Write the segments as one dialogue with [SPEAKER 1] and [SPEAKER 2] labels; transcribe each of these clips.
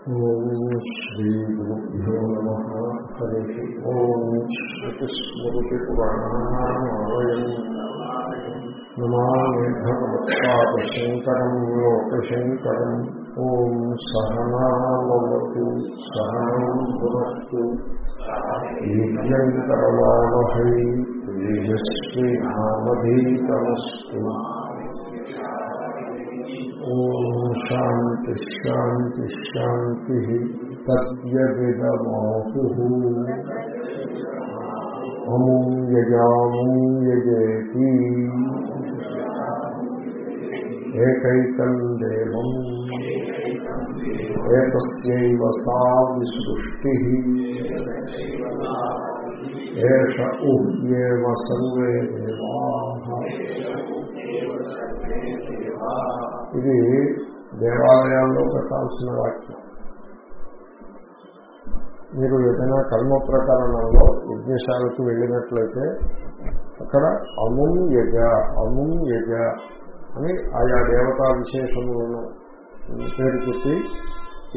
[SPEAKER 1] ओम नमः हरिः ॐ श्रुतिस्मृतिपुराणानामावयम् नमामि भगवत्पादशङ्करम् తేజస్వినామధీతమస్తు ఓం శాంతి శాంతి శాంతి తద్యదిదమాహు అముం యజాముం యజేతి ఏకైకం దేవం ఏతస్యైవ సా విసృష్టి ఏష ఉహ్యేవ సర్వే దేవాః ఇది దేవాలయాల్లో పెట్టాల్సిన వాక్యం. మీరు ఏదైనా కర్మ ప్రకరణంలో యజ్ఞశాలకు వెళ్ళినట్లయితే అక్కడ అముం యజ అముం యజ అని ఆయా దేవతా విశేషములను పేరు చెప్పి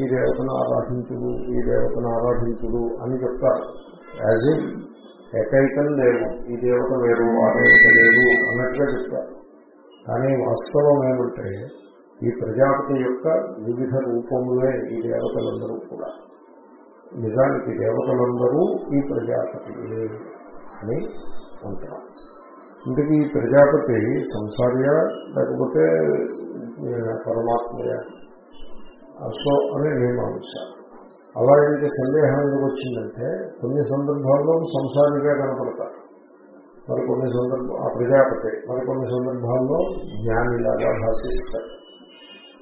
[SPEAKER 1] ఈ దేవతను ఆరాధించుడు ఈ దేవతను ఆరాధించుడు అని చెప్తారు. యాజ్ ఇన్ ఏకైకం లేవు ఈ దేవత వేరు ఆ దేవత లేదు అన్నట్టుగా చెప్తారు. కానీ వాస్తవం ఏమంటే ఈ ప్రజాపతి యొక్క వివిధ రూపములే ఈ దేవతలందరూ కూడా. నిజానికి దేవతలందరూ ఈ ప్రజాపతి అని అంటారు. ఇంతకీ ఈ ప్రజాపతి సంసారియా లేకపోతే పరమాత్మయ? సో నేను మీమాంస. అలా అయితే సందేహం ఎందుకు వచ్చిందంటే కొన్ని సందర్భాల్లో సంసారిగా కనపడతారు. మరికొన్ని సందర్భ సందర్భం ఆ ప్రజాపతి మరికొన్ని సందర్భాల్లో జ్ఞానిలాగా భాషిస్తారు.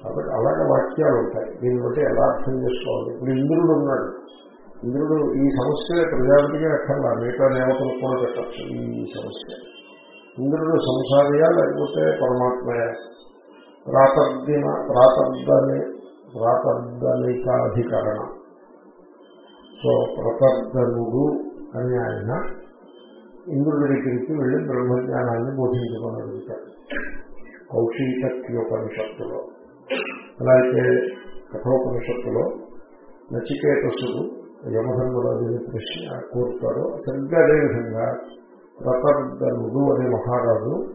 [SPEAKER 1] కాబట్టి అలాగే వాక్యాలు ఉంటాయి. దీన్ని బట్టి ఎలా అర్థం చేసుకోవాలి? ఇప్పుడు ఇంద్రుడు ఉన్నాడు. ఇంద్రుడు ఈ సమస్య ప్రజాపతిగా అక్కర్లా మిగతా దేవతలు కూడా పెట్టచ్చు ఈ సమస్య. ఇంద్రుడు సంసారియా లేకపోతే పరమాత్మయా? ప్రాతర్దిన ప్రాతర్దని ప్రాతర్దనికాధికరణ సో ప్రతర్దనుడు అని ఆయన ఇంద్రుడి దగ్గరికి వెళ్ళి బ్రహ్మజ్ఞానాన్ని బోధించుకొని అడుగుతాడు. కౌశీకత్యోపనిషత్తులో అయితే కఠోపనిషత్తులో నచికేతసుడు యమధర్మరాజుని ప్రశ్న కోరుతాడు సరిగ్గా అదేవిధంగా ప్రతర్దనుడు అనే మహారాజు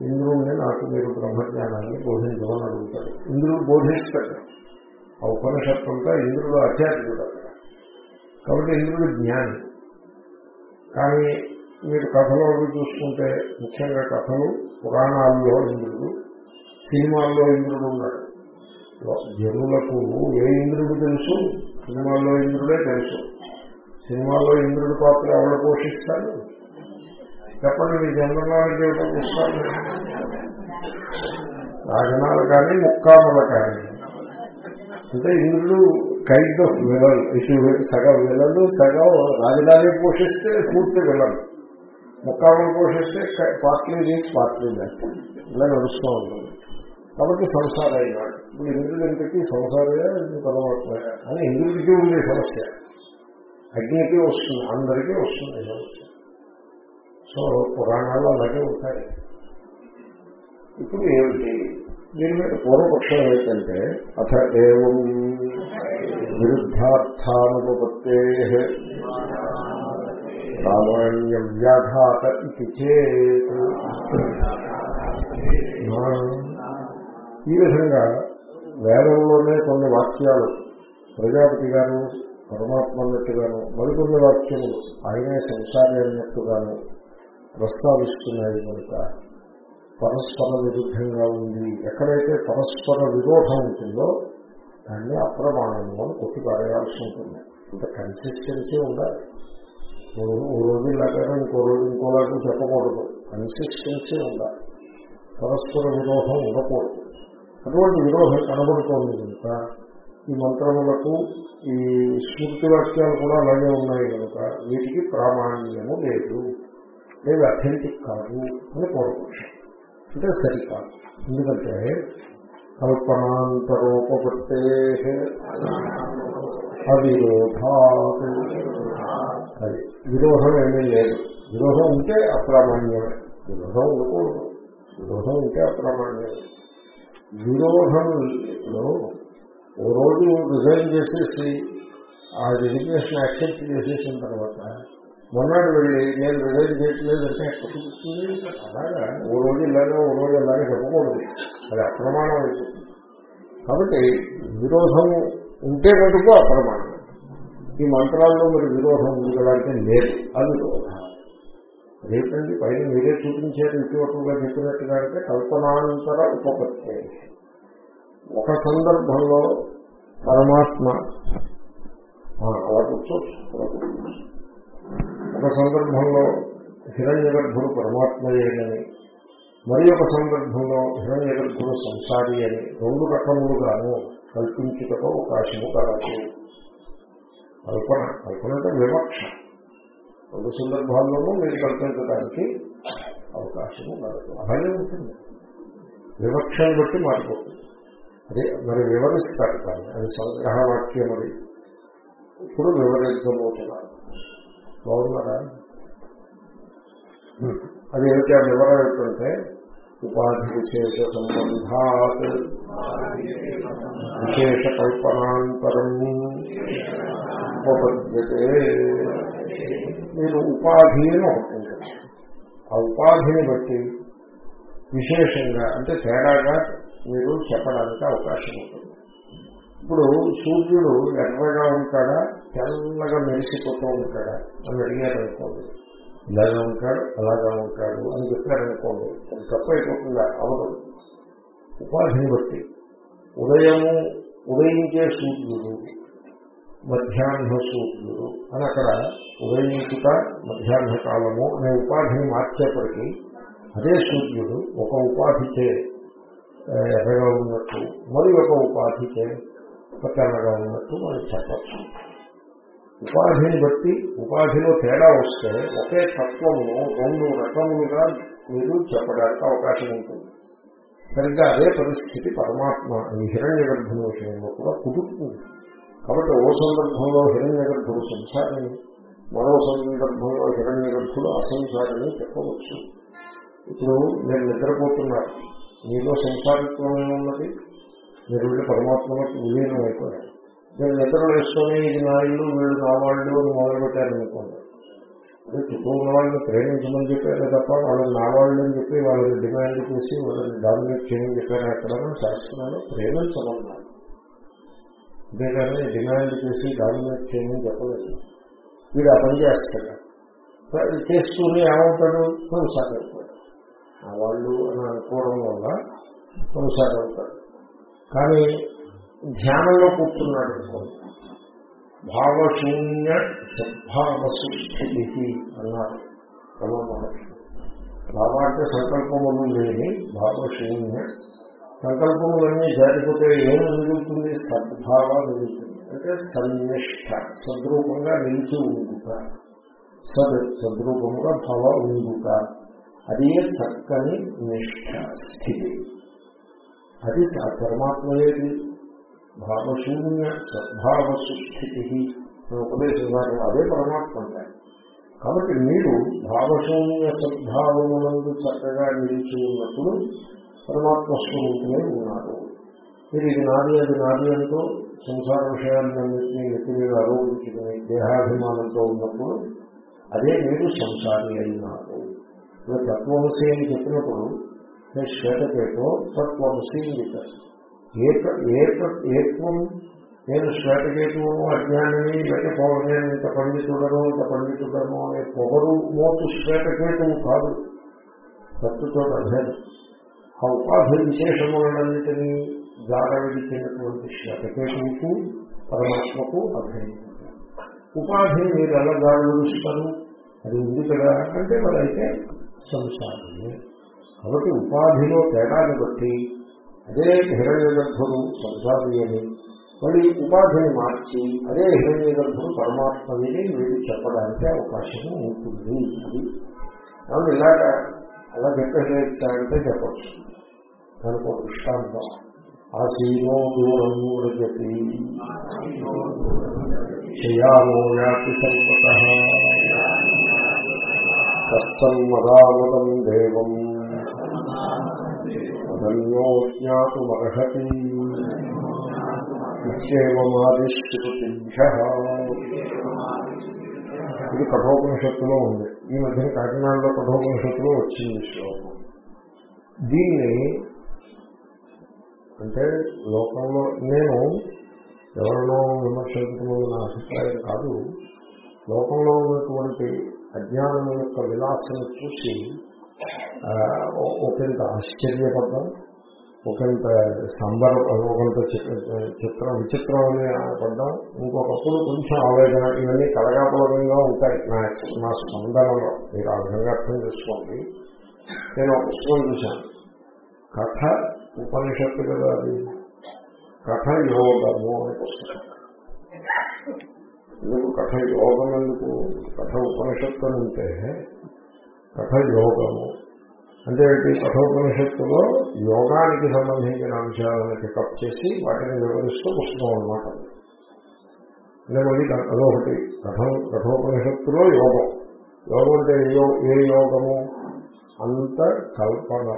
[SPEAKER 1] ఇంద్రుణ్ణి నాకు మీరు బ్రహ్మజ్ఞానాన్ని బోధించమని అడుగుతాడు. ఇంద్రుడు బోధిస్తాడు. ఆ ఉపనిషత్తు అంతా ఇంద్రుడు ఆచార్యుడు. అక్కడ కాబట్టి ఇంద్రుడు జ్ఞాని. కానీ మీరు కథలో చూసుకుంటే ముఖ్యంగా కథలు పురాణాల్లో ఇంద్రుడు సినిమాల్లో ఇంద్రుడు ఉన్నాడు. జనులకు ఏ ఇంద్రుడు తెలుసు? సినిమాల్లో ఇంద్రుడే తెలుసు. సినిమాల్లో ఇంద్రుడి పాత్ర ఎవరు పోషిస్తారు? చెప్పండి మీ జన్మనాలు ఎవరు పోషిస్తారు రాజనాలు కానీ ముక్కాములు కానీ. అంటే ఇంద్రుడు కైండ్ ఆఫ్ విలన్ ఇటు సగం విలలు సగం రాజధాని పోషిస్తే పూర్తి విలన్ ముక్కాములు పోషిస్తే పార్టీ చేసి పార్టీ ఇలా నడుస్తూ ఉంటుంది. కాబట్టి సంసార అయినాడు ఇప్పుడు ఇంద్రుడు ఇంటికి సంసారమే పరమాత్మయా అని ఇంద్రుడికి ఉండే సమస్య. అగ్నికి వస్తుంది అందరికీ వస్తుంది సమస్య. సో పురాణాలు అలాగే ఉంటాయి. ఇప్పుడు ఏమిటి? దీని మీద పూర్వపక్షం ఏంటంటే అథ ఏం విరుద్ధార్థానుపత్తే ప్రామాణ్యం వ్యాఘాత ఇది చేత్. ఈ విధంగా వేదంలోనే కొన్ని వాక్యాలు ప్రజాపతి గాను పరమాత్మ అన్నట్టుగాను మరికొన్ని వాక్యములు ఆయనే సంసారి అన్నట్టుగాను ప్రస్తావిస్తున్నాయి కనుక పరస్పర విరుద్ధంగా ఉంది. ఎక్కడైతే పరస్పర విరోధం ఉంటుందో దాన్ని అప్రమాణము అని కొట్టి పారేయాల్సి ఉంటుంది. ఇంత కన్సిస్టెన్సీ ఉండాలి. ఓ రోజు ఇలాగైనా ఇంకో రోజు ఇంకోలాగా చెప్పకూడదు. కన్సిస్టెన్సీ ఉండాలి. పరస్పర విరోధం ఉండకూడదు. అటువంటి విరోధం కనబడుతోంది కనుక. ఈ మంత్రములకు ఈ స్మృతి వాక్యాలు కూడా అలాగే ఉన్నాయి కనుక. వీటికి ప్రామాణ్యము లేదు. లేదు అథెంటిక్ కాదు అని పూర్వపక్షం అంటే సరికాదు. ఎందుకంటే కల్పనాంతరోపత్తే అవిరోధాత్. అది విరోధం ఏమీ లేదు. విరోధం ఉంటే అప్రామాణ్యమే. విరోధం ఉండకూడదు. విరోధం ఉంటే అప్రామాణ్యమే. విరోధంలో ఓ రోజు రిజైన్ చేసేసి ఆ డెడికేషన్ యాక్సెప్ట్ చేసేసిన తర్వాత మొన్నటి వెళ్ళి నేను రిజైన్ చేయట్లేదంటే అలాగా? ఓ రోజు ఇలాగే ఓ రోజు ఇలాగే చెప్పకూడదు. అది అప్రమాణం అయిపోతుంది కాబట్టి విరోధం ఉంటే మటుకు అప్రమాణం. ఈ మంత్రాల్లో మరి విరోధం ఉంది కదా అంటే లేదు. అది విరోధం. అదేంటండి పైన మీరే చూపించారు ఇటువంటిగా చెప్పినట్టుగా అంటే కల్పనాంతర ఉపపత్తి. ఒక సందర్భంలో పరమాత్మ అలా కూర్చోవచ్చు అలా కూర్చోవచ్చు. ఒక సందర్భంలో హిరణ్య గర్భుడు పరమాత్మయేనని మరి ఒక సందర్భంలో హిరణ్య గర్భుడు సంసారి అని రెండు రకములుగాను కల్పించుటకు అవకాశము కలదు. కల్పన కల్పన అంటే వివక్ష. రెండు సందర్భాల్లోనూ మీరు కల్పించడానికి అవకాశం ఉండదు అలాగే ఉంటుంది. వివక్షను బట్టి మారిపోతుంది. అదే మరి వివరిస్తారు కానీ అది సంగ్రహ వాక్యం అది. ఇప్పుడు వివరించబోతున్నారు బాగున్నారా? అది ఏమిటి? ఆ వివరణ ఏంటంటే ఉపాధి విశేష సంబంధాత్ విశేష కల్పనాంతరం ఉపపద్యతే. మీరు ఉపాధి అని ఒకటి ఉంటుంది ఆ ఉపాధిని బట్టి విశేషంగా అంటే తేడాగా మీరు చెప్పడానికి అవకాశం ఉంటుంది. ఇప్పుడు సూర్యుడు ఎర్రగా ఉంటాడా? తెల్లగా మెరిసిపోతూ ఉంటాడా? అని అడిగారు అనుకోండి ఇలాగే ఉంటాడు అలాగా ఉంటాడు అని చెప్పారనుకోండి అది తప్పు అయిపోతుందా? అవదు ఉపాధిని బట్టి. ఉదయము ఉదయించే సూర్యుడు మధ్యాహ్న సూర్యుడు అని అక్కడ ఉదయించుట మధ్యాహ్న కాలము అనే ఉపాధిని మార్చేప్పటికీ అదే సూర్యుడు ఒక ఉపాధిచే ఆ, ఎర్రగా ఉన్నట్టు మరి ఒక ఉపాధిచే తెల్లగా ఉన్నట్టు మనం చెప్పచ్చు. ఉపాధిని బట్టి ఉపాధిలో తేడా వస్తే ఒకే తత్వమును రెండు రకములుగా మీరు చెప్పడానికి అవకాశం ఉంటుంది. సరిగ్గా అదే పరిస్థితి పరమాత్మ ఈ హిరణ్య గర్భుని విషయంలో కూడా కుదురుతుంది. కాబట్టి ఓ సందర్భంలో హిరణ్య గర్భుడు సంసారని మరో సందర్భంలో హిరణ్య గర్భుడు అసంసారని చెప్పవచ్చు. ఇప్పుడు నేను నిద్రపోతున్నారు. మీలో సంసారిత్వం ఉన్నది. మీరు పరమాత్మకు విలీనం అయిపోయారు నేను నిద్ర వేసుకొని ఇది నా ఇల్లు వీళ్ళు నా వాళ్ళు అని మొదలుపెట్టారనుకోండి అదే చుట్టూ ఉన్న వాళ్ళని ప్రేమించమని చెప్పారు తప్ప వాళ్ళని నా వాళ్ళు అని చెప్పి వాళ్ళని డిమాండ్ చేసి వాళ్ళని డామినేట్ చేయమని చెప్పారు ఎక్కడ శాస్త్రంలో ప్రేమించమన్నారు. అంతేగాని డిమాండ్ చేసి డామినేట్ చేయమని చెప్పలేదు. వీడు ఆ పని చేస్తాడు. చేస్తూనే ఏమవుతాడు? సంసారం అవుతాడు ఆ వాళ్ళు అని అనుకోవడం వల్ల సంసారం అవుతాడు కానీ ధ్యానంలో కూర్చున్నాడు అనుకోండి భావశూన్య సద్భావస్థితి అన్నారు రమణ భావ అంటే సంకల్పములు లేని భావశూన్య సంకల్పములన్నీ జారిపోతే ఏమి మిగులుతుంది సద్భావ మిగులుతుంది అంటే సన్నిష్ట సద్రూపంగా నిలిచి ఉండుట. సద్ సద్రూపముగా భావ ఉండుట. అది చక్కని నిష్ట స్థితి. అది పరమాత్మ ఏది? భావశూన్య సద్భావ సుస్థితి ఉపదేశించారు అదే పరమాత్మ అంటే కాబట్టి మీరు భావశూన్య సద్భావములందు చక్కగా నిలిచి ఉన్నప్పుడు పరమాత్మ స్వరూపులే ఉన్నారు. మీరు ఇది నాది అది నాది అంటూ సంసార విషయాలన్నింటినీ నెత్తి మీద ఆరోపించుకుని దేహాభిమానంతో ఉన్నప్పుడు అదే మీరు సంసారి అయినారు. ఇప్పుడు తత్వమసి అని చెప్పినప్పుడు నేను శ్వేతకేతో తత్వమసి అని చెప్పారు ఏక ఏక ఏత్వం నేను శ్వేతకేతువును అజ్ఞానిని లేకపోతే నేను ఇంత పండితుడను ఇంత పండితుడను అనే పొగరు మోతు శ్వేతకేతువు కాదు. తత్తుతో అభేదం ఆ ఉపాధి విశేషములన్నింటినీ జార విడిచినటువంటి శ్వేతకేతువుకు పరమాత్మకు అభేదం ఉపాధిని మీరు ఎలా జార విడుస్తారు అది ఉంది కదా. అంటే మరి అయితే సంసారమే. కాబట్టి ఉపాధిలో తేడాన్ని బట్టి అదే హిరణ్య గర్భుడు సంసారి అని. మళ్ళీ ఉపాధిని మార్చి అదే హిరణ్య గర్భుడు పరమాత్మని మీరు చెప్పడానికి అవకాశం ఉంటుంది అది. కాబట్టి ఇలాగా అలా చెప్పేసేసారంటే చెప్పచ్చు. దానికి ఒక దృష్టాంతం. ఆసీనో దూరం మూడగతి శయామో యాతి సర్వత. కష్టం మదామదం దేవం. ధన్యో జ్ఞాతుమర్హతి ఇది కఠోపనిషత్తులో ఉంది. ఈ మధ్యన కాకినాడలో కఠోపనిషత్తులో వచ్చింది శ్లోకం. దీన్ని అంటే లోకంలో నేను ఎవరినో విమర్శించడం నా అభిప్రాయం కాదు. లోకంలో ఉన్నటువంటి అజ్ఞానం యొక్క విలాసం చూసి ఒకంత ఆశ్చర్యపడ్డాం ఒకంత సంబర ఒకంత చిత్ర చిత్రం విచిత్రం అని పడ్డాం ఇంకొకప్పుడు కొంచెం ఆవేదన ఇవన్నీ కలగాపులకంగా ఉంటాయి నా నా స్పందనలో. మీరు ఆ విధంగా అర్థం చేసుకోండి. నేను ఒక పుస్తకం చూశాను. కథ ఉపనిషత్తు కదా అది. కథ యోగము అనే పుస్తకం. ఎందుకు కథ యోగం ఎందుకు? కథ ఉపనిషత్తు అంటే కథ యోగము అంటే కఠోపనిషత్తులో యోగానికి సంబంధించిన అంశాలను పికప్ చేసి వాటిని వివరిస్తూ పుస్తకం అనమాట అంటే మళ్ళీ అదొకటి. కఠో కఠోపనిషత్తులో యోగం. యోగం అంటే ఏ యోగము? అంత కల్పన.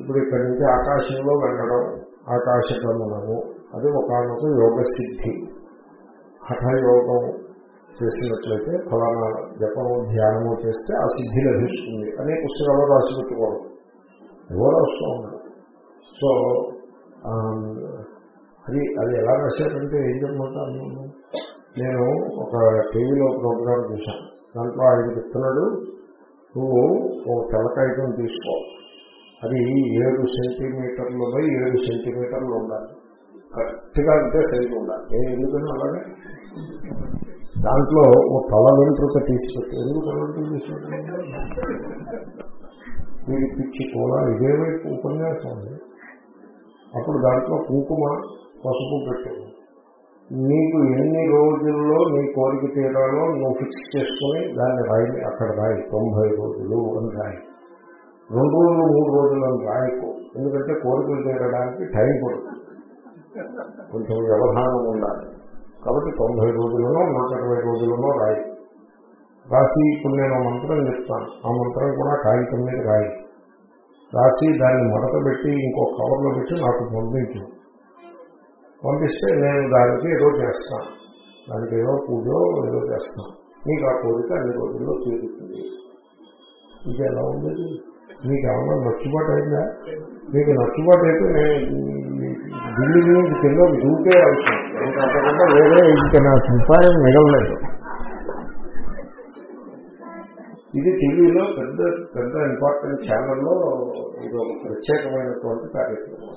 [SPEAKER 1] ఇప్పుడు ఇక్కడి నుంచి ఆకాశంలో వెళ్ళడం ఆకాశగమనము అది ఒకనొక యోగ సిద్ధి హఠయోగము చేసినట్లయితే ఫలానా జపము ధ్యానము చేస్తే ఆ సిద్ధి లభిస్తుంది. అనే పుస్తకాలు రాసి పెట్టుకోవడం ఎవరో వస్తూ ఉన్నారు. సో అది అది ఎలా రాశారంటే ఏం చెప్పమంటాను నేను? ఒక టీవీలో ప్రోగ్రామ్ చూశాను. దాంట్లో ఆయన చెప్తున్నాడు నువ్వు ఒక తెలకాయటం తీసుకో. అది ఏడు సెంటీమీటర్లు బై ఏడు సెంటీమీటర్లు ఉండాలి. కరెక్ట్గా అంటే సరిగ్గా ఉండాలి నేను ఎందుకని అలాగే? దాంట్లో ఓ తల వెంట్రుక తీసుకొచ్చి ఎందుకు తల వెంట్రుక తీసుకొచ్చి పిచ్చి కూడా ఇదేవైపు ఉపన్యాసం ఉంది. అప్పుడు దాంట్లో కుంకుమ పసుపు పెట్టు నీకు ఎన్ని రోజుల్లో నీ కోరిక తీరాలో నువ్వు ఫిక్స్ చేసుకుని దాన్ని రాయి అక్కడ రాయి తొంభై రోజులు అని రాయి. రెండు రోజులు మూడు రోజులు అని రాయకు. ఎందుకంటే కోరికలు తీరడానికి టైం పడుతుంది. కొంచెం వ్యవధానం ఉండాలి. కాబట్టి తొంభై రోజులను నూట ఇరవై రోజులను రాయి. రాసి ఇప్పుడు నేను మంత్రం చెప్తాను. ఆ మంత్రం కూడా కాగితం మీద రాయి. రాసి దాన్ని మడత పెట్టి ఇంకో కవర్లో పెట్టి నాకు పంపించు. పంపిస్తే నేను దానికి ఏదో చేస్తాను. దానికి ఏదో పూజ ఏదో చేస్తాను. మీకు ఆ కోరిక అన్ని రోజుల్లో తీరుతుంది. ఇది ఎలా ఉండేది? మీకు ఏమన్నా నచ్చుబాటు అయిందా? మీకు నచ్చుబాటు అయితే నేను ఢిల్లీ నుంచి కింద దూకే అవసరం ఇంకంతకుండా వేరే ఇంకా నా సంపాదన మిగలలేదు. ఇది టీవీలో పెద్ద పెద్ద ఇంపార్టెంట్ ఛానల్లో ఇది ఒక ప్రత్యేకమైనటువంటి కార్యక్రమం.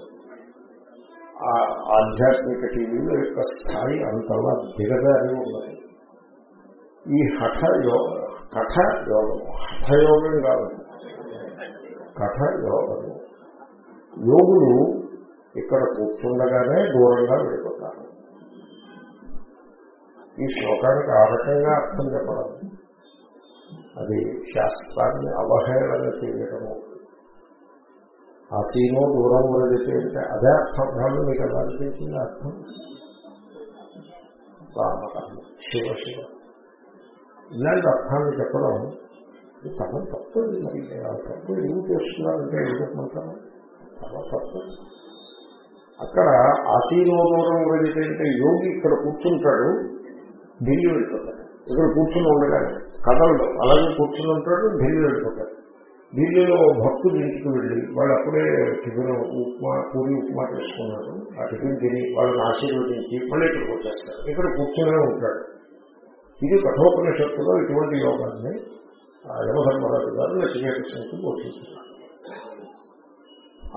[SPEAKER 1] ఆ ఆధ్యాత్మిక టీవీలో యొక్క స్థాయి అంతలా దిగదారి ఉన్నది. ఈ హఠ యోగ కథ యోగం హఠయోగం కాదు. కథ యోగము. యోగులు ఇక్కడ కూర్చుండగానే దూరంగా వెళ్ళిపోతారు. ఈ శ్లోకానికి ఆ రకంగా అర్థం చెప్పడం అది శాస్త్రాన్ని అవహేళన చేయడము సీనో దూరం వరదితే అంటే అదే అర్థం కాదు మీకు ఎలా అనిపించింది అర్థం? రామకర్మ శివ శివ. ఇలాంటి అర్థాన్ని చెప్పడం చాలా తప్పు మరి. ఆ తప్పు ఏం చేస్తున్నారంటే ఎందుకంటారు చాలా తప్పు. అక్కడ ఆసీనోదూరం దూరం అంటే యోగి ఇక్కడ కూర్చుంటాడు. ఢిల్లీ వెళ్ళిపోతాడు. ఇక్కడ కూర్చుని ఉండగానే కథలు అలాగే కూర్చుని ఉంటాడు ఢిల్లీ వెళ్ళిపోతాడు. ఢిల్లీలో భక్తులు ఇంటికి వెళ్ళి వాళ్ళు అప్పుడే టిఫిన్ ఉప్మా పూరి ఉప్మా చేసుకున్నారు ఆ టిఫిన్ తిని వాళ్ళని ఆశీర్వదించి మళ్ళీ ఇక్కడికి వచ్చేస్తారు ఇక్కడ కూర్చునే ఉంటాడు. ఇది కఠోపనిషత్తులో ఇటువంటి యోగాన్ని యమధర్మరాజు గారు నచికేత సింగ్కి బోధిస్తున్నారు.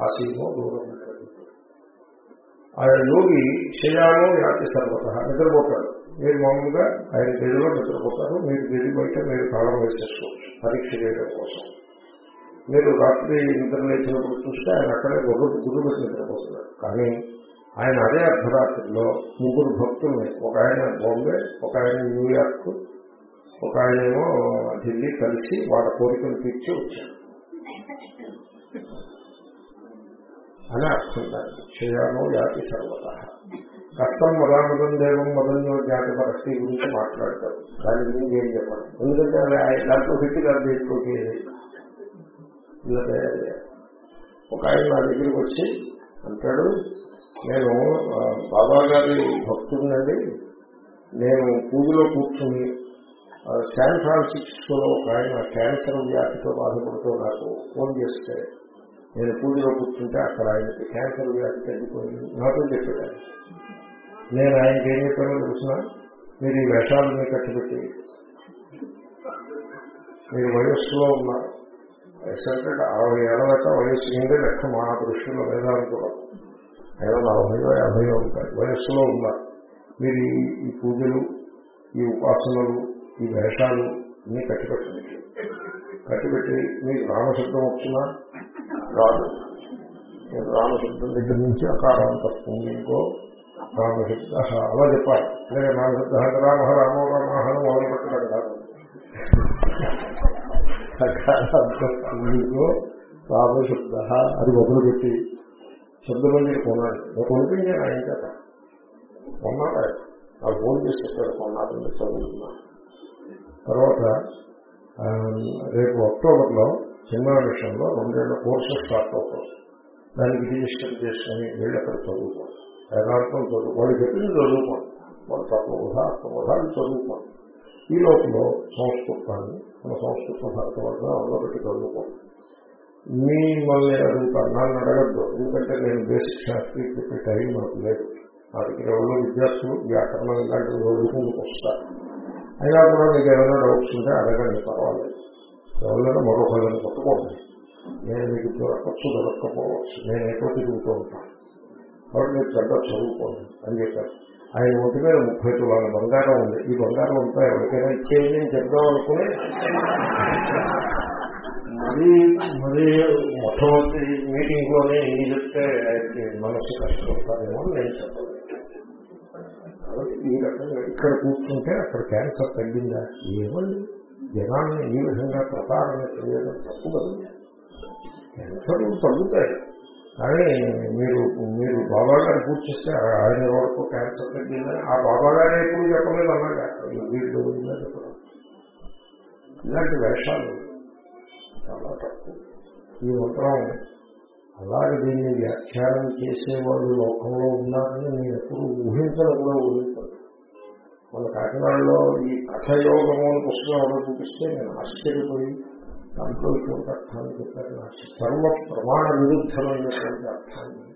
[SPEAKER 1] ఆశీమో దూరం ఉంటాడు ఆ యోగి క్షయాలో యాతి సర్వత నిద్రపోతాడు. మీరు మామూలుగా ఆయన గదిలో నిద్రపోతారు మీరు గది బయట మీరు కాలం వేసేసుకోవచ్చు పరీక్ష చేయడం కోసం. మీరు రాత్రి నిద్ర లేచినప్పుడు చూస్తే ఆయన అక్కడే గుర్రు గుర్రు నిద్రపోతున్నారు. కానీ ఆయన అదే అర్ధరాత్రిలో ముగ్గురు భక్తుల్ని ఒక ఆయన బాంబే ఒక ఆయన న్యూయార్క్ ఒక ఆయన ఏమో ఢిల్లీ కలిసి వాళ్ళ కోరికలు తీర్చి వచ్చారు. అని అర్థం దాన్ని చేయాలో యాతి సర్వత. కష్టం మదామదం దేవం మొదలైన జాతి భక్తి గురించి మాట్లాడతారు. దాని గురించి ఏం చెప్పాలి? ఎందుకంటే దాంట్లో హిట్ కాదు దీంట్లోకి ఇలా తయారయ్యారు ఒక ఆయన నా దగ్గరికి వచ్చి అంటాడు నేను బాబా గారి భక్తుడినండి. నేను పూజలో కూర్చుని శాన్ ఫ్రాన్సిస్కోలో ఒక ఆయన క్యాన్సర్ వ్యాధితో బాధపడుతూ నాకు ఫోన్ చేస్తే నేను పూజలో కూర్చుంటే అక్కడ ఆయనకి క్యాన్సర్ వ్యాధి తగ్గిపోయింది నాతో చెప్పాడు నేను ఆయనకి ఏం చెప్పానో తెలిసిన మీరు ఈ వేషాలని కట్టుబెట్టి మీరు వయస్సులో ఉన్నారు. వయస్సు అంటే అరవై ఏళ్ళ దాకా వయస్సు కిందే లెక్క మా దృష్టిలో వేదాంతులు ఏదో నలభైలో యాభైలో ఉంటాయి. వయస్సులో ఉన్నారు. మీరు ఈ- ఈ పూజలు ఈ ఉపాసనలు ఈ వేషాలు అన్నీ కట్టిపెట్టండి కట్టిపెట్టి మీకు రామశబ్దం వచ్చినా రాదు. రామశబ్దం దగ్గర నుంచి అకారాంత ఇంకో రామశబ్ద. అలా చెప్పాలి. అంటే రామశబ్ద అంటే రామ రామో రామహను మొదలు పెట్టడం కాదు. రామశబ్ద అది మొదలుపెట్టి శబ్దమందిని కొనాలి నేను కొనిపించాను ఆయన చేత. కొన్నాడు. ఆయన. నాకు ఫోన్ చేసి చెప్పాడు కొన్నాడు చదువుతున్నా తర్వాత ఆ, రేపు అక్టోబర్లో చిన్న విషయంలో రెండేళ్ళ కోర్సు స్టార్ట్ అవుతుంది. దానికి రిజిస్టర్ చేసుకుని వీళ్ళు అక్కడ చదువుకోండి వేదాంతం చదువు వాళ్ళు చెప్పింది చదువుకోండి వాళ్ళు తత్వబోధ ఆత్మబోధ అది చదువుకోండి ఈ లోపల సంస్కృతాన్ని మన సంస్కృత భారత వల్ల అందరికీ చదువుకోండి మిమ్మల్ని అడుగుతాను నన్ను అడగద్దు. ఎందుకంటే నేను బేసిక్ శాస్త్రీ చెప్పే టైం నాకు లేదు. నా దగ్గర ఎవరో విద్యార్థులు వ్యాకరణం ఇలాంటివి చదువుకుందుకు వస్తారు. అయినా కూడా మీకు ఏమైనా డౌట్స్ ఉంటే అడగండి పర్వాలేదు. ఎవరైనా మరొకళ్ళని పట్టుకోండి నేను మీకు దొరకచ్చు దొరకకపోవచ్చు. నేను ఎక్కడ తిరుగుతూ ఉంటాను. కాబట్టి మీరు చెడ్డ చదువుకోండి అని చెప్పారు. ఆయన ఒంటి మీద ముప్పై తులాల బంగారం ఉంది. ఈ బంగారం అంతా ఎవరికైనా ఇచ్చేయండి అని చెప్దాం అనుకుని. మరీ మరీ మొట్టమొదటి మీటింగ్లోనే ఏం చెప్తే ఆయనకి మనసు కష్టపడతారేమో అని నేను చెప్పలేదు. కాబట్టి ఈ రకంగా ఇక్కడ కూర్చుంటే అక్కడ క్యాన్సర్ తగ్గిందా? ఏమండి జనాన్ని ఈ విధంగా ప్రతారణ చేయడం తప్పు కదా క్యాన్సర్ తగ్గుతాయి. కానీ మీరు మీరు బాబా గారు పూర్తిస్తే ఆయన వరకు క్యాన్సర్ తగ్గిందని ఆ బాబా గారు ఎప్పుడు చెప్పలేదు అలాగా వీళ్ళు చెప్పడం ఇలాంటి వేషాలు చాలా తక్కువ. ఈ మంత్రం అలాగే దీన్ని వ్యాఖ్యానం చేసేవాళ్ళు లోకంలో ఉన్నారని నేను ఎప్పుడు ఊహించడం కూడా ఊహించను. మన కాకినాడలో ఈ కథయోగము అని పుస్తకం ఎవరో చూపిస్తే నేను ఆశ్చర్యపోయి దాంట్లో ఇటువంటి అర్థాన్ని చెప్పారు. సర్వ ప్రమాణ విరుద్ధమైనటువంటి అర్థాన్ని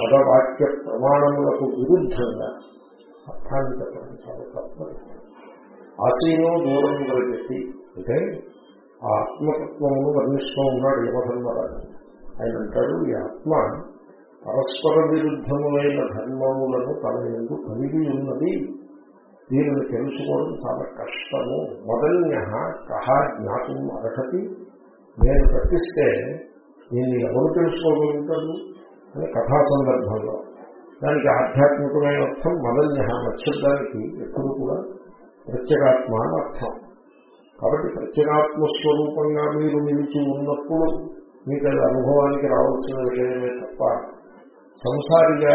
[SPEAKER 1] పదవాక్య ప్రమాణములకు విరుద్ధంగా అర్థాన్ని చెప్పడం చాలా తప్పదు. ఆసీనో దూరం చెప్పి అంటే ఆ ఆత్మతత్వమును వర్ణిస్తూ ఉన్నాడు యమధర్మరాజు. ఆయన అంటాడు ఈ ఆత్మ పరస్పర విరుద్ధములైన ధర్మములను తన ఎందుకు కలిగి ఉన్నది దీనిని తెలుసుకోవడం చాలా కష్టము. మొదల్య కహ జ్ఞాతం అర్హతి. నేను తప్పిస్తే దీన్ని ఎవరు తెలుసుకోగలుగుతాడు అని కథా సందర్భంలో. దానికి ఆధ్యాత్మికమైన అర్థం మొదల్య నక్షత్రానికి ఎప్పుడు కూడా ప్రత్యేగాత్మ అని అర్థం. కాబట్టి ప్రత్యేగాత్మ స్వరూపంగా మీరు నిలిచి ఉన్నప్పుడు మీకు అది అనుభవానికి రావాల్సిన విషయమే తప్ప సంసారిగా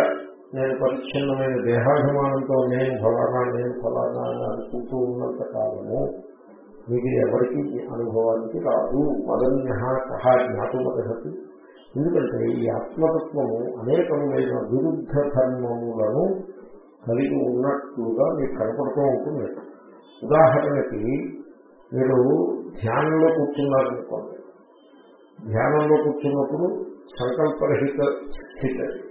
[SPEAKER 1] నేను పరిచ్ఛిన్నమైన దేహాభిమానంతో నేను ఫలానా నేను ఫలానా అని అనుకుంటూ ఉన్నంత కాలము మీకు ఎవరికి అనుభవానికి రాదు. మదన్య కహ జ్ఞాతుమర్హతి ఎందుకంటే ఈ ఆత్మతత్వము అనేకమైన విరుద్ధ ధర్మములను కలిగి ఉన్నట్లుగా మీకు కనపడుతూ ఉంటుంది. ఉదాహరణకి మీరు ధ్యానంలో కూర్చున్నారనుకోండి. ధ్యానంలో కూర్చున్నప్పుడు సంకల్పరహిత స్థితి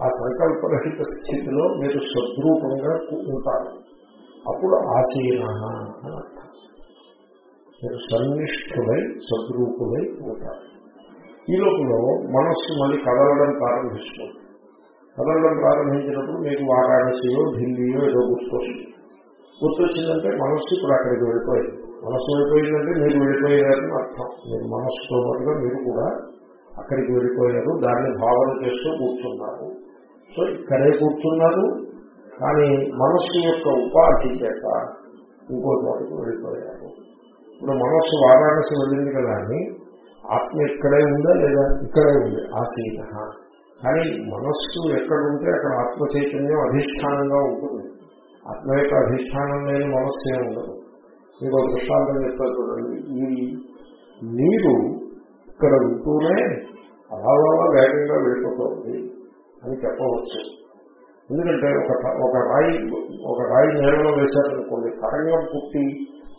[SPEAKER 1] ఆ సంకల్పరహిత స్థితిలో మీరు సద్రూపంగా ఉంటారు. అప్పుడు ఆశీనాన అని అర్థం. మీరు సన్నిష్ఠులై సద్రూపులై ఉంటారు. ఈ లోపల మనస్సు మళ్ళీ కదలడం ప్రారంభిస్తుంది. కదలడం ప్రారంభించినప్పుడు మీకు వారాణసియో ఢిల్లీయో ఏదో గుర్తొస్తుంది. గుర్తొచ్చిందంటే మనస్సు ఇప్పుడు అక్కడికి వెళ్ళిపోయింది. మనస్సు వెళ్ళిపోయిందంటే మీరు వెళ్ళిపోయారని అర్థం. మీరు మనస్సుతో పాటుగా మీరు కూడా అక్కడికి వెళ్ళిపోయారు. దాన్ని భావన చేస్తూ కూర్చున్నారు. సో ఇక్కడే కూర్చున్నారు కానీ మనస్సు యొక్క ఉపాధి చేత ఇంకో చోటకు వెళ్ళిపోయారు ఇప్పుడు మనస్సు వారాణసి వెళ్ళింది కదా అని ఆత్మ ఇక్కడే ఉందా లేదా ఇక్కడే ఉంది? ఆసీన కానీ మనస్సు ఎక్కడ ఉంటే అక్కడ ఆత్మ చైతన్యం అధిష్టానంగా ఉంటుంది. ఆత్మ యొక్క అధిష్టానం లేని మనస్సు ఏమి ఉండదు. మీకు ఒక దృష్టాంతం చెప్తారు చూడండి. ఈ నీరు ఇక్కడ ఉంటూనే అలా వేగంగా వెళ్ళిపోతుంది. అని చెప్పవచ్చు. ఎందుకంటే ఒక ఒక రాయి ఒక రాయి నేలలో వేశారనుకోండి తరంగం పుట్టి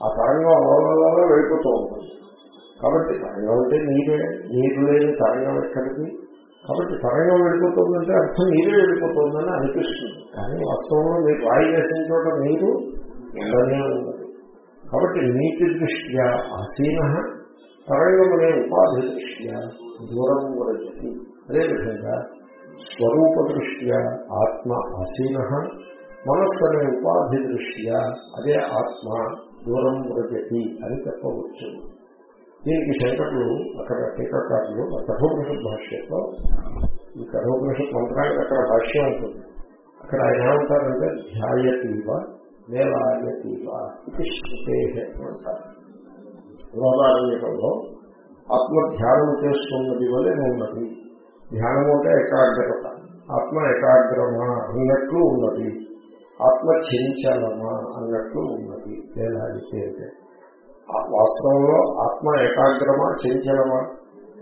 [SPEAKER 1] ఆ తరంగం అలవలలో వెళ్ళిపోతూ ఉంటుంది. కాబట్టి తరంగం అంటే నీరే నీరు లేని తరంగం ఎక్కడికి కాబట్టి తరంగం వెళ్ళిపోతుందంటే అర్థం నీరే వెళ్ళిపోతుందని అనిపిస్తుంది. కానీ వాస్తవంలో మీరు రాయి వేసిన చోట నీరు ఉండనే ఉన్నది. కాబట్టి నీటి దృష్ట్యా ఆసీన తరంగం అనే ఉపాధి దృష్ట్యా దూరం వరచతి అదేవిధంగా స్వరూప దృష్ట్యా ఆత్మ అసీన మనస్సు అనే ఉపాధి దృష్ట్యా అదే ఆత్మ దూరం వ్రజతి అని చెప్పవచ్చు. దీనికి శంకరులు అక్కడ టీకాకారులు కఠోపనిషత్ భాష్యంలో ఈ కఠోపనిషత్ మంత్రానికి అక్కడ భాష్యం ఉంటుంది. అక్కడ ఆయన ఏమంటారంటే ధ్యాయతీవ మేలాయతీవ ఇది శృతే అంటారు. బృహదారణ్యకంలో ఆత్మ ధ్యానం చేస్తున్నది వలె ఉన్నది. ధ్యానము అంటే ఏకాగ్రత. ఆత్మ ఏకాగ్రమా అన్నట్లు ఉన్నది. ఆత్మ చంచలమా అన్నట్లు ఉన్నది. లేదా అయితే అంటే వాస్తవంలో ఆత్మ ఏకాగ్రమా చంచలమా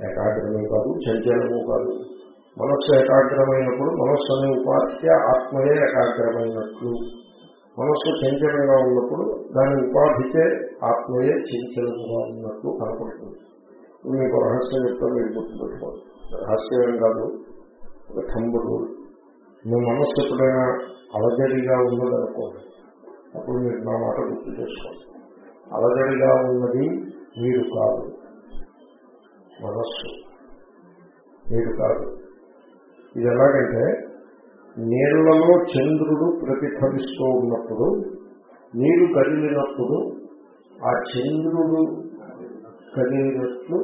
[SPEAKER 1] ఏకాగ్రమే కాదు చంచలము కాదు. మనస్సు ఏకాగ్రమైనప్పుడు మనస్సు అనే ఉపాధికి ఆత్మయే ఏకాగ్రమైనట్లు. మనస్సు చంచలంగా ఉన్నప్పుడు దాని ఉపాధికే ఆత్మయే చంచలంగా ఉన్నట్లు కనపడుతుంది. మీకు రహస్యం చెప్తా మీరు గుర్తుపెట్టుకోవాలి రహస్యం కాదు ఒక థంబుడు మీ మనస్సు ఎప్పుడైనా అలజడిగా ఉన్నదనుకోండి అప్పుడు మీరు నా మాట గుర్తు చేసుకోండి. అలజడిగా ఉన్నది మీరు కాదు మనస్సు మీరు కాదు. ఇది ఎలాగంటే నీళ్ళలో చంద్రుడు ప్రతిఫలిస్తూ ఉన్నప్పుడు నీరు కదిలినప్పుడు ఆ చంద్రుడు కదిలినట్లు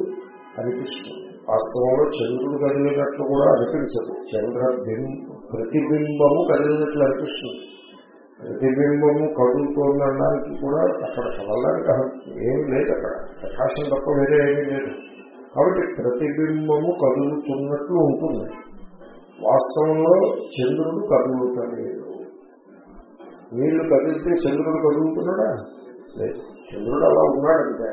[SPEAKER 1] అనిపిస్తుంది. వాస్తవంలో చంద్రుడు కదిలినట్లు కూడా అనిపించదు. చంద్ర ప్రతిబింబము కదిలినట్లు అనిపిస్తుంది. ప్రతిబింబము కదులుతోందనడానికి కూడా అక్కడ కదలడానికి ఏం లేదు అక్కడ. ప్రకాశం తప్ప వేరే ఏమీ లేదు. కాబట్టి ప్రతిబింబము కదులుతున్నట్లు ఉంటుంది. వాస్తవంలో చంద్రుడు కదులుతలేదు నీళ్ళు కదిలితే చంద్రుడు కదులుతున్నాడా? లేదు. చంద్రుడు అలా ఉన్నాడంటే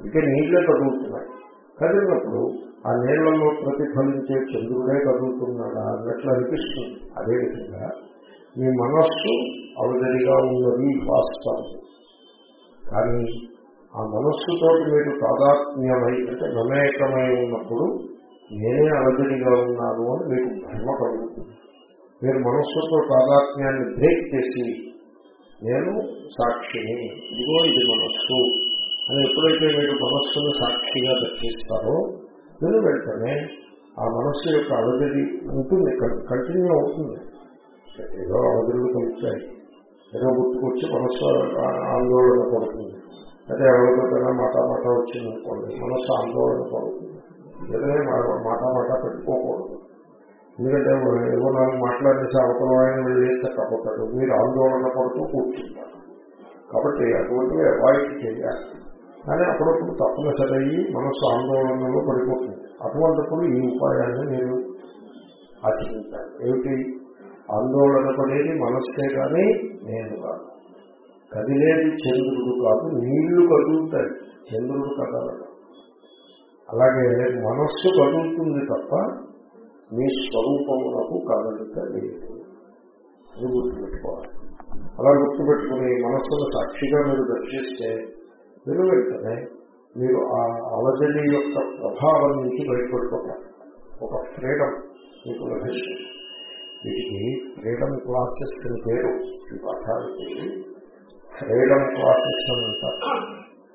[SPEAKER 1] ఇంకా నీళ్ళే కదులుతున్నాయి. కదిలినప్పుడు ఆ నీళ్ళలో ప్రతిఫలించే చంద్రుడే కదులుతున్నాడా అన్నట్లు అనిపిస్తుంది. అదేవిధంగా మీ మనస్సు అవదరిగా ఉన్నది వాస్తవం. కానీ ఆ మనస్సుతో మీరు తాదాత్మ్యమై అంటే మమేకమై ఉన్నప్పుడు నేనే అవదరిగా ఉన్నాను అని మీకు భ్రమ కలుగుతుంది. మీరు మనస్సుతో తాదాత్మ్యాన్ని బ్రేక్ చేసి నేను సాక్షిని ఇదిగో ఇది మనస్సు. అని ఎప్పుడైతే మీరు మనస్సును సాక్షిగా దర్శిస్తారో నేను వెంటనే ఆ మనస్సు యొక్క అలజడి ఉంటుంది కంటిన్యూ అవుతుంది. ఏదో అలజడులు కలుగుతాయి. ఏదో గుర్తుకొచ్చి మనస్సు ఆందోళన పడుతుంది. అదే ఎవరికైనా మాట మాట వచ్చింది అనుకోండి మనస్సు ఆందోళన పడుతుంది. ఏదైనా మాట మాట పెట్టుకోకూడదు. ఎందుకంటే ఏదో నాకు మాట్లాడేసి అవతల ఆయన వెళ్ళి చక్కపోతాడు మీరు ఆందోళన పడుతూ కూర్చుంటారు. కాబట్టి అటువంటివి అవాయిడ్ చేయాలి. కానీ అప్పుడప్పుడు తప్పనిసరి అయ్యి మనస్సు ఆందోళనలో పడిపోతుంది. అటువంటిప్పుడు ఈ ఉపాయాన్ని నేను ఆచరించాను ఏమిటి? ఆందోళన పడేది మనస్సే కానీ నేను కాదు. కదిలేది చంద్రుడు కాదు నీళ్ళు కదులుతాయి. చంద్రుడు కదలడు. అలాగే మనస్సు కదులుతుంది తప్ప మీ స్వరూపమునకు కదలిక లేదు. అది గుర్తుపెట్టుకోవాలి. అలా గుర్తుపెట్టుకుని మనస్సును సాక్షిగా మీరు దర్శిస్తే మీరు వెంటనే మీరు ఆ అలజడి యొక్క ప్రభావం నుంచి బయటపడిపోతారు. ఒక ఫ్రీడమ్ మీకు లభిస్తుంది. వీటికి ఫ్రీడమ్ క్లాసెస్ అని పేరు ఈ పాఠానికి ఫ్రీడమ్ క్లాసెస్ అని అంటారు.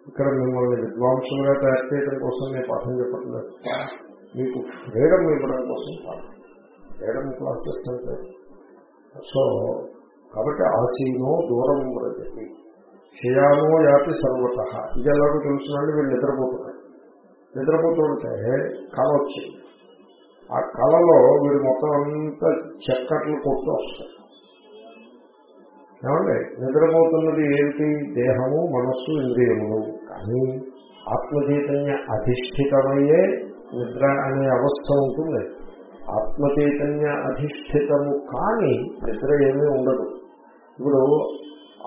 [SPEAKER 1] ఇక్కడ మిమ్మల్ని విద్వాంసులుగా తయారు చేయడం కోసం నేను పాఠం చెప్పట్లేదు. మీకు ఫ్రీడమ్ ఇవ్వడం కోసం కాదు. ఫ్రీడమ్ క్లాసెస్ అంటే సో కాబట్టి ఆశీనో దూరం కూడా చెప్పి క్షయామో యాపి సర్వత. ఇది ఎలాగో తెలుసునండి వీళ్ళు నిద్రపోతున్నారు నిద్రపోతుంటే కళ వచ్చింది. ఆ కళలో వీడు మొత్తం అంతా చక్కట్లు కొట్టు వస్తాయి ఏమండి? నిద్రపోతున్నది ఏమిటి దేహము మనస్సు ఇంద్రియములు. కానీ ఆత్మచైతన్య అధిష్ఠితమయ్యే నిద్ర అనే అవస్థ ఉంటుంది. ఆత్మచైతన్య అధిష్ఠితము కానీ నిద్ర ఏమీ ఉండదు. ఇప్పుడు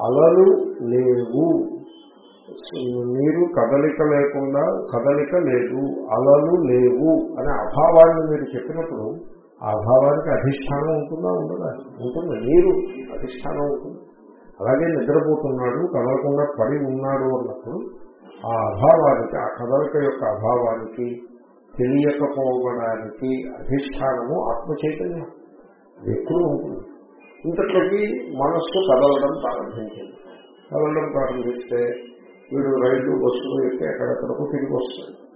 [SPEAKER 1] అలలు లేవు. మీరు కదలిక లేకుండా కదలిక లేదు అలలు లేవు అనే అభావాన్ని మీరు చెప్పినప్పుడు ఆ అభావానికి అధిష్టానం ఉంటుందా ఉండదా? ఉంటుంది. నీరు అధిష్టానం ఉంటుంది. అలాగే నిద్రపోతున్నాడు కదలకుండా పడి ఉన్నాడు అన్నప్పుడు ఆ అభావానికి ఆ కదలిక యొక్క అభావానికి తెలియకపోవడానికి అధిష్టానము ఆత్మ చైతన్యం ఎప్పుడు ఉంటుంది. ఇంతట్లోకి మనస్సు కదలడం ప్రారంభించింది. కదలడం ప్రారంభిస్తే వీడు రైలు బస్సులు ఎక్కి ఎక్కడెక్కడకు తిరిగి వస్తాడు.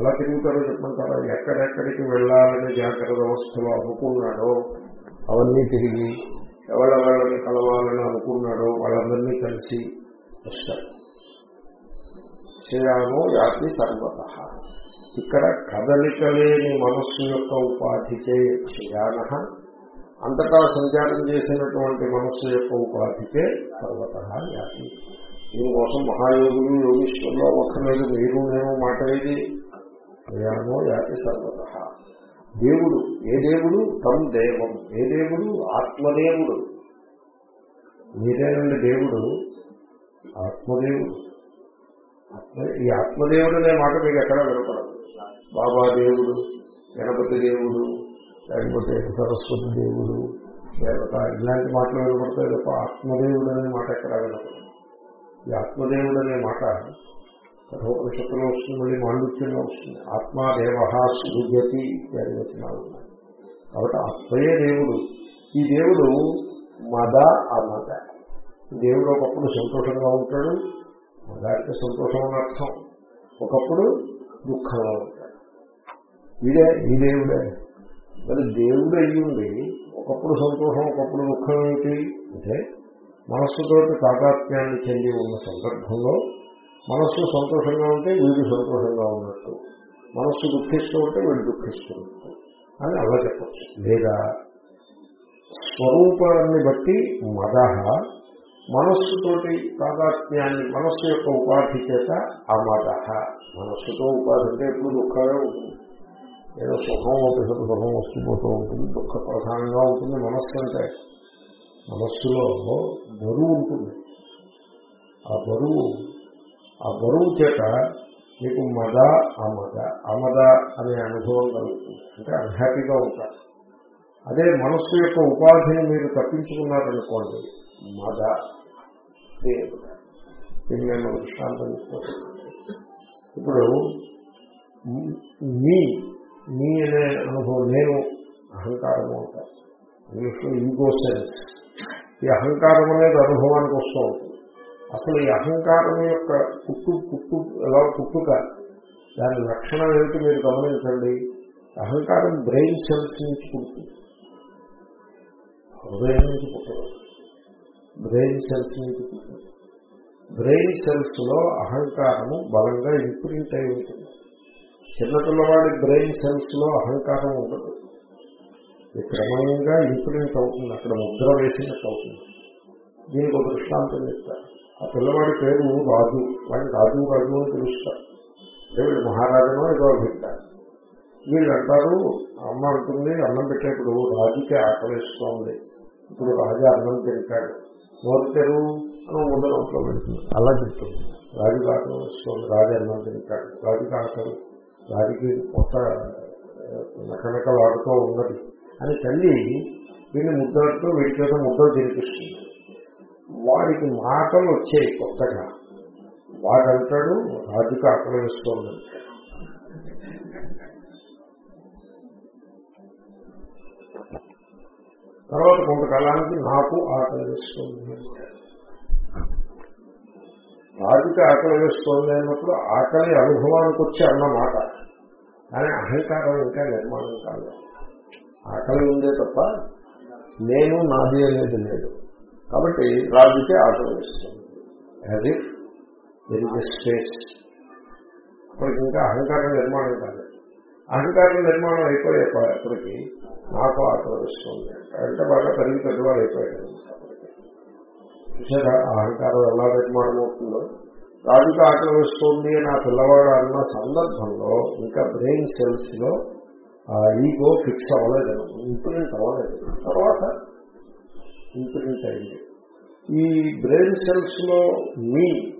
[SPEAKER 1] ఎలా తిరుగుతారో చెప్పమంటారా? ఎక్కడెక్కడికి వెళ్ళాలని జాగ్రత్త వ్యవస్థలో అనుకున్నాడో అవన్నీ తిరిగి ఎవరెవరిని కలవాలని అనుకున్నాడో వాళ్ళందరినీ కలిసి వస్తాడు. శ్రీరామో యాతి సర్వత. ఇక్కడ కదలిక లేని మనస్సు యొక్క ఉపాధి చేయాన అంతటా సంచారం చేసినటువంటి మనస్సు యొక్క ఉపాధికే సర్వత యాతి దీనికోసం మహాయోగులు యోగీశ్వరులు ఒక్కలేదు మీరు నేను మాట్లాడేది ప్రయాణో యాతి సర్వత. దేవుడు ఏ దేవుడు? తమ్ దేవం. ఏ దేవుడు? ఆత్మదేవుడు. మీరేనండి దేవుడు? ఆత్మదేవుడు. ఆత్మ ఈ ఆత్మదేవుడు అనే మాట మీకు ఎక్కడా వినపడదు. బాబా దేవుడు గణపతి దేవుడు లేకపోతే సరస్వతి దేవుడు దేవత ఇలాంటి మాటలు వినపడతాయి తప్ప ఆత్మదేవుడు అనే మాట ఎక్కడ వినపడదు. ఈ ఆత్మదేవుడు అనే మాట కఠోపనిషత్తులో వస్తుంది మళ్ళీ మాండుత్యంలో వస్తుంది. ఆత్మాదేవ సృజతి ఇత్యాది వచనాలు ఉన్నాయి కాబట్టి ఆత్మయే దేవుడు. ఈ దేవుడు మద అమద. దేవుడు ఒకప్పుడు సంతోషంగా ఉంటాడు. మదానికి సంతోషం అని అర్థం. ఒకప్పుడు దుఃఖంగా ఉంటాడు. ఇదే ఈ దేవుడే. మరి దేవుడు అయ్యుండి ఒకప్పుడు సంతోషం ఒకప్పుడు దుఃఖం ఏమిటి? అంటే మనస్సుతో తాదాత్మ్యాన్ని చెంది ఉన్న సందర్భంలో మనస్సు సంతోషంగా ఉంటే వీడు సంతోషంగా ఉన్నట్టు. మనస్సు దుఃఖిస్తూ ఉంటే వీడు దుఃఖిస్తున్నట్టు అని అలా చెప్పచ్చు. లేదా స్వరూపాన్ని బట్టి మదహ మనస్సుతోటి తాదాత్మ్యాన్ని మనస్సు యొక్క ఉపాధి చేత అమదహ. మనస్సుతో ఉపాధి అంటే ఎప్పుడు దుఃఖమే ఉంటుంది ఏదో సుఖం ఒకసారి సుఖం వస్తుపోతూ ఉంటుంది. దుఃఖ ప్రధానంగా ఉంటుంది మనస్సు అంటే. మనస్సులో బరువు ఉంటుంది. ఆ బరువు ఆ బరువు చేత మీకు మద అమద అమద అనే అనుభవం కలుగుతుంది. అంటే అన్హ్యాపీగా ఉంటారు. అదే మనస్సు యొక్క ఉపాధిని మీరు తప్పించుకున్నారనుకోండి మద దీన్ని నేను దృష్టాంతం ఇప్పుడు మీ మీ అనే అనుభవం నేను అహంకారము అంటారు. ఇంగ్లీష్లో ఈగో సెన్స్ ఈ అహంకారం అనేది అనుభవానికి వస్తూ ఉంటుంది. అసలు ఈ అహంకారం యొక్క పుట్టు పుట్టు ఎలా పుట్టుక దాని లక్షణం ఏమిటి మీరు గమనించండి. అహంకారం బ్రెయిన్ సెల్స్ నుంచి పుడుతుంది. హృదయం నుంచి పుట్టదు. బ్రెయిన్ సెల్స్ నుంచి పుట్టదు. బ్రెయిన్ సెల్స్లో అహంకారము బలంగా ఇంప్రింట్ అయి ఉంటుంది చిన్నపిల్లవాడి బ్రెయిన్ సెల్స్లో అహంకారం ఉండదు. ఇది క్రమంగా ఇంప్రింట్ అవుతుంది. అక్కడ ముద్ర వేసినట్టు అవుతుంది. దీనికి ఒక దృష్టాంతం చెప్తారు. ఆ పిల్లవాడి పేరు రాజు. వాడిని రాజు రాజు అని పిలుస్తారు. దేవుడు మహారాజునో ఏదో అభిప్రాయం. వీళ్ళు అంటారు అమ్మ అంటుంది అన్నం పెట్టేప్పుడు రాజుకే ఆకలిస్తోంది. ఇప్పుడు రాజు అన్నం తింటాడు. నోరు తెరువు అని ముద్ద నోట్లో పెడుతుంది. అలా చెప్తుంది. రాజుకి ఆకలి రాజు అన్నం తింటాడు. రాజుకి ఆకలి వారికి కొత్త నకనకలాడుతూ ఉన్నది. అని తల్లి వీడిని ముద్దలతో వీడి చేత ముద్దలు తినిపిస్తుంది. వాడికి మాటలు వచ్చాయి కొత్తగా. వాడంటాడు రాజుకి ఆక్రమిస్తోంది తర్వాత కొంతకాలానికి నాకు ఆకలి వేస్తుంది. రాజుకి ఆకలి వేస్తోంది అన్నప్పుడు ఆకలి అనుభవానికి వచ్చి అన్న మాట కానీ అహంకారం ఇంకా నిర్మాణం కాదు. ఆకలి ఉందే తప్ప నేను నాది అనేది లేదు. కాబట్టి రాజుకే ఆకలి వేస్తుంది. As if there is space అప్పటికి ఇంకా అహంకారం నిర్మాణం కాదు. అహంకారం నిర్మాణం అయిపోయేప్పటికి నాకు ఆకలి వేస్తుంది. అంటే బాగా పెరిగి పెద్దవాళ్ళు అయిపోయాడు చూసారా అహంకారం ఎలా నిర్మాణం అవుతుందో రాజుకి ఆకలి వేస్తుంది అని ఆ పిల్లవాడు అన్న సందర్భంలో ఇంకా బ్రెయిన్ సెల్స్లో ఈగో ఫిక్స్ అవ్వలేదు. ఇంప్రింట్ అవ్వలేదు. తర్వాత ఇంప్రింట్ అయింది. ఈ బ్రెయిన్ సెల్స్లో మీ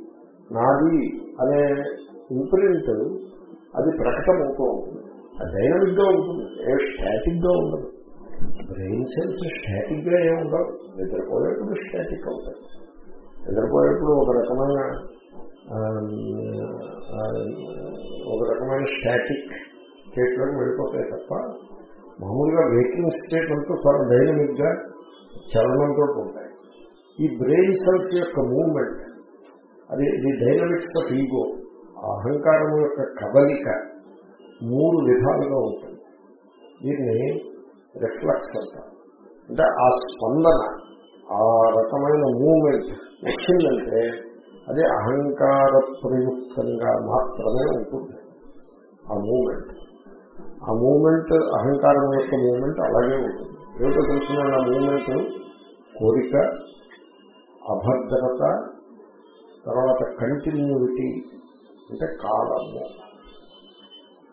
[SPEAKER 1] నాది అనే ఇంప్రింట్ అది ప్రకటమవుతూ ఉంటుంది. డైనమిక్గా ఉంటుంది. ఏ స్టాటిక్గా ఉండదు. బ్రెయిన్ సెల్స్ స్టాటిక్గా ఏమి ఉండవు నిద్రపోయేప్పుడు స్టాటిక్ అవుతాయి నిద్రపోయేప్పుడు ఒక రకమైన ఆ, ఆ, ఒక రకమైన స్టాటిక్ స్టేట్లోకి వెళ్ళిపోతాయి తప్ప మామూలుగా వేకింగ్ స్టేట్ అంతా చాలా డైనమిక్గా చలనంతో ఉంటాయి. ఈ బ్రెయిన్ సెల్స్ యొక్క మూవ్మెంట్ అది ది డైనమిక్స్ ఆఫ్ ఈగో అహంకారం యొక్క కదలిక మూడు విధాలుగా ఉంటుంది. దీన్ని రిఫ్లెక్స్ అంటారు అంటే ఆ స్పందన ఆ రకమైన మూమెంట్ వచ్చిందంటే అది అహంకార ప్రయుక్తంగా మాత్రమే ఉంటుంది. ఆ మూమెంట్ ఆ మూమెంట్ అహంకారం యొక్క మూమెంట్ అలాగే ఉంటుంది. ఏమిటో తెలిసిన ఆ మూమెంట్ కోరిక అభద్రత తర్వాత కంటిన్యూటీ అంటే కాలము.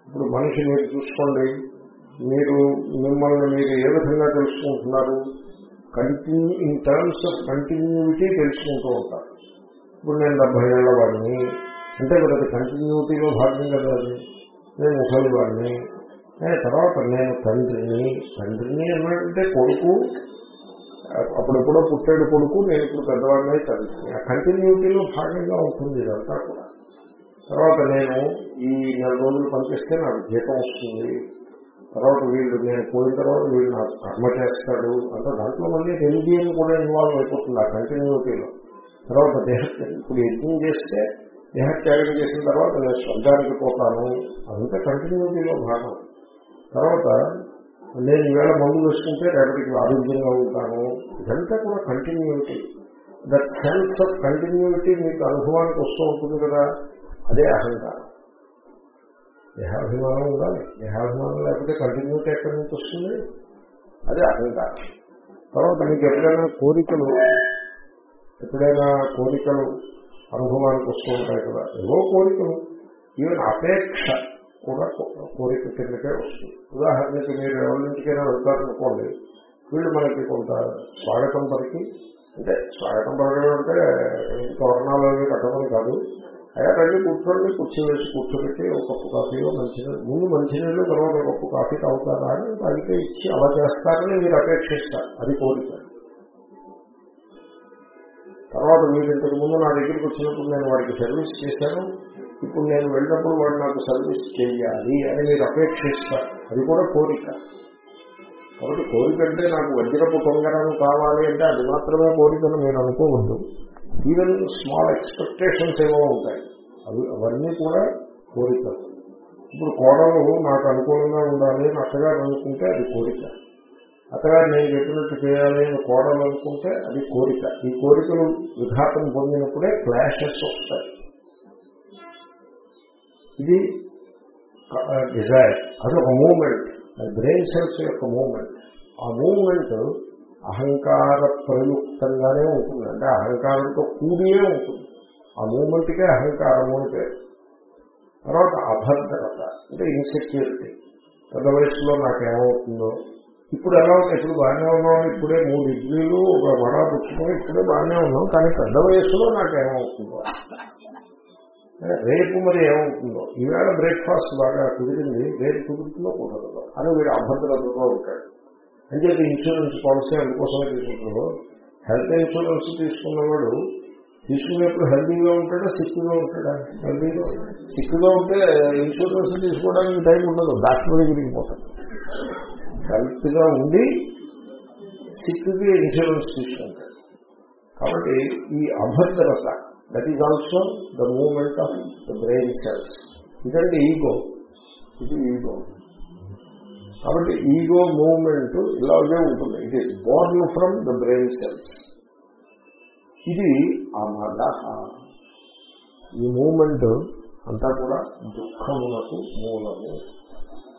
[SPEAKER 1] ఇప్పుడు మనిషి మీరు చూసుకోండి. మీరు మిమ్మల్ని మీరు ఏ విధంగా తెలుసుకుంటున్నారు? Continue in terms of continuity తెలుసుకుంటూ ఉంటారు. ఇప్పుడు నేను డెబ్బై ఏళ్ళ వాడిని. అంటే మరి కంటిన్యూటీలో భాగం కదా అది. నేను ముసలి వాడిని. తర్వాత నేను తండ్రిని. తండ్రిని ఏమంటే కొడుకు. అప్పుడెప్పుడో పుట్టాడు కొడుకు నేను ఇప్పుడు పెద్దవాడిని తండ్రిని. ఆ కంటిన్యూటీలో భాగంగా ఉంటుంది ఇదంతా కూడా. తర్వాత నేను ఈ నెల రోజులు పనిచేస్తే నాకు జీతం వస్తుంది. తర్వాత వీళ్ళు నేను పోయిన తర్వాత వీళ్ళు నాకు కర్మ చేస్తాడు అంటే దాంట్లో మళ్ళీ రెలిజియన్ కూడా ఇన్వాల్వ్ అయిపోతుంది ఆ కంటిన్యూటీలో తర్వాత దేహ ఇప్పుడు యజ్ఞం చేస్తే దేహత్యాగం చేసిన తర్వాత నేను స్వర్గానికి పోతాను. అదంతా కంటిన్యూటీలో భాగం. తర్వాత నేను ఈవేళ మందు వేసుకుంటే రేపటికి ఆరోగ్యంగా ఉంటాను. ఇదంతా కూడా continuity that sense of continuity మీకు అనుభవానికి వస్తూ ఉంటుంది కదా అదే అహంకారం. దేహాభిమానం ఉండాలి దేహాభిమానం లేకపోతే కంటిన్యూటీ ఎక్కడి నుంచి వస్తుంది అదే అహంకారం తర్వాత మీకు ఎప్పుడైనా కోరికలు ఎప్పుడైనా కోరికలు అనుభవానికి వస్తూ ఉంటాయి కదా ఏవో కోరికలు ఈవెన్ అపేక్ష కూడా కోరిక కిందకే వస్తుంది. ఉదాహరణకి మీరు ఎవరి నుంచికైనా వెళ్తారనుకోండి వీళ్ళు మనకి కొంత స్వాగతం పలికి అంటే స్వాగతం పలకడం అంటే తోరణాలు అవి కట్టమని కాదు అయ్యా రండి కూర్చోండి కుర్చీ వేసి కూర్చోబెట్టి ఒక కప్పు కాఫీలో మంచినీళ్ళు. ముందు మంచినీళ్ళు తర్వాత ఒక కప్పు కాఫీ తాగుతారా అని తాగితే ఇచ్చి అలా చేస్తారని మీరు అపేక్షిస్తారు. అది కోరిక. తర్వాత మీరు ఇంతకు ముందు నా దగ్గరికి వచ్చినప్పుడు నేను వాడికి సర్వీస్ చేశాను. ఇప్పుడు నేను వెళ్ళినప్పుడు వాడు నాకు సర్వీస్ చేయాలి అని మీరు అపేక్షిస్తారు. అది కూడా కోరిక. కాబట్టి కోరిక అంటే నాకు వజ్రపు తొంగరం కావాలి అంటే అది మాత్రమే కోరికను మీరు అనుకోవద్దు. ఈవెన్ స్మాల్ ఎక్స్పెక్టేషన్స్ ఏమో ఉంటాయి. అవి అవన్నీ కూడా కోరికలు ఇప్పుడు కోడలు నాకు అనుకూలంగా ఉండాలి అని అత్తగారు అనుకుంటే అది కోరిక. అత్తగారు నేను చెప్పినట్టు చేయాలి అని కోడలు అనుకుంటే అది కోరిక. ఈ కోరికలు విఘాతం పొందినప్పుడే క్లాషెస్ వస్తాయి. ఇది డిజైర్. అది ఒక మూమెంట్ బ్రెయిన్ సెల్స్ యొక్క మూమెంట్ ఆ మూమెంట్ అహంకార ప్రయుక్తంగానే ఉంటుంది. అంటే అహంకారంతో కూడియే ఉంటుంది. ఆ మూమెంట్కే అహంకారము అంటే తర్వాత అభద్రత అంటే ఇన్సెక్యూరిటీ పెద్ద వయసులో నాకేమవుతుందో? ఇప్పుడు ఎలా ఉంది ఇప్పుడు బాగానే ఉన్నాం ఇప్పుడే మూడు ఇడ్లీలు ఒక వడ పుచ్చుకొని ఇప్పుడే బాగానే ఉన్నాం కానీ పెద్ద వయసులో నాకేమవుతుందో? రేపు మరి ఏమవుతుందో? ఈవేళ బ్రేక్ఫాస్ట్ బాగా కుదిరింది రేపు కుదురుతుందో కుదరదు. అని వీడు అభద్రతతో ఉంటాడు. అంటే ఇన్సూరెన్స్ పాలసీ అందుకోసమే తీసుకుంటారు. హెల్త్ ఇన్సూరెన్స్ తీసుకున్నవాడు తీసుకునేప్పుడు హెల్దీగా ఉంటాడా సిక్గా ఉంటాడా? హెల్దీగా సిక్గా ఉంటే ఇన్సూరెన్స్ తీసుకోవడానికి టైం ఉండదు. డాక్టర్ దగ్గరికి పోతాడు హెల్త్గా ఉండి సిక్కి ఇన్సూరెన్స్ తీసుకుంటాడు. కాబట్టి ఈ అభద్రత that is also the moment of the brain cells ఇదండి ఈగో ఇది ఈగో కాబట్టి ఈగో మూమెంట్ ఇలాగే ఉంటుంది. ఇది born from the brain cells ఇది అమద ఈ మూమెంట్ అంతా కూడా దుఃఖములకు మూలము.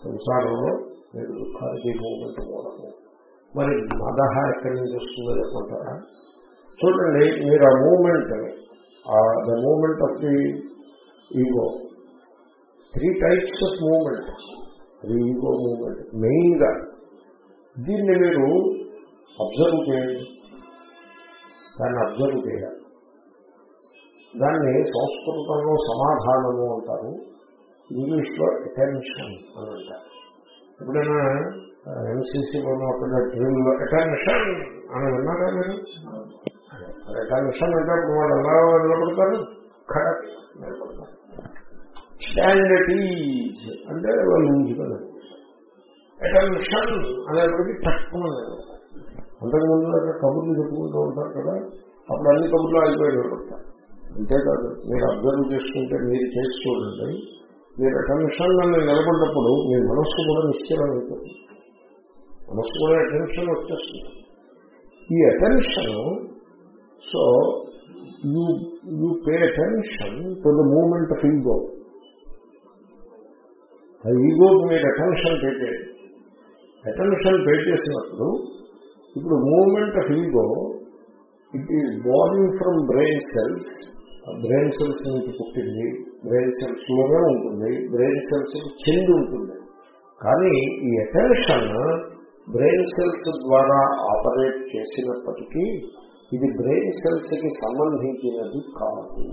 [SPEAKER 1] సంసారంలో మీరు దుఃఖానికి మూమెంట్ మూలము. మరి మదహ ఎక్కడి నుంచి వస్తుందో చెప్పమంటారా? చూడండి మీరు ఆ moment the moment of the ego three types of moment అది ఈగో మూమెంట్ మెయిన్గా దీన్ని మీరు అబ్జర్వ్ చేయండి. దాన్ని అబ్జర్వ్ చేయాలి. దాన్ని సంస్కృతంలో సమాధానము అంటారు. ఇంగ్లీష్లో అటెన్షన్ అని అంటారు. ఎప్పుడైనా ఎంసీసీలోనూ అక్కడ డ్రిల్ అటెన్షన్ అని విన్నారా మీరు? అటెన్షన్ అంటే అప్పుడు వాళ్ళు ఎలా నిలబడతారు కరెక్ట్ నిలబడతారు స్టాండటీజ్ అంటే వాళ్ళు ఉంచుకోలేదు అటెన్షన్ అనేప్పటికీ తక్కువ అంతకుముందు దాకా కబుర్లు చెప్పుకుంటూ ఉంటారు కదా. అప్పుడు అన్ని కబుర్లు ఆగిపోయి నిలబడతారు అంతేకాదు మీరు అబ్జర్వ్ చేసుకుంటే మీరు చేసి చూడండి. మీరు అటెన్షన్ నన్ను నిలబడినప్పుడు మీ మనస్సు కూడా నిశ్చలం అవుతుంది మనస్సు కూడా అటెన్షన్ వచ్చేస్తుంది. ఈ attention so you you pay attention to the moment of ego ఆ ఈగోకి మీరు అటెన్షన్ పెట్టేది. అటెన్షన్ పెట్టేసినప్పుడు ఇప్పుడు moment of ego it is born from brain cells. Brain cells నుంచి పుట్టింది బ్రెయిన్ సెల్స్లోనే ఉంటుంది బ్రెయిన్ సెల్స్ చెంది ఉంటుంది. కానీ ఈ అటెన్షన్ బ్రెయిన్ సెల్స్ ద్వారా ఆపరేట్ చేసినప్పటికీ ఇది బ్రెయిన్ సెల్స్కి సంబంధించినది కాదు.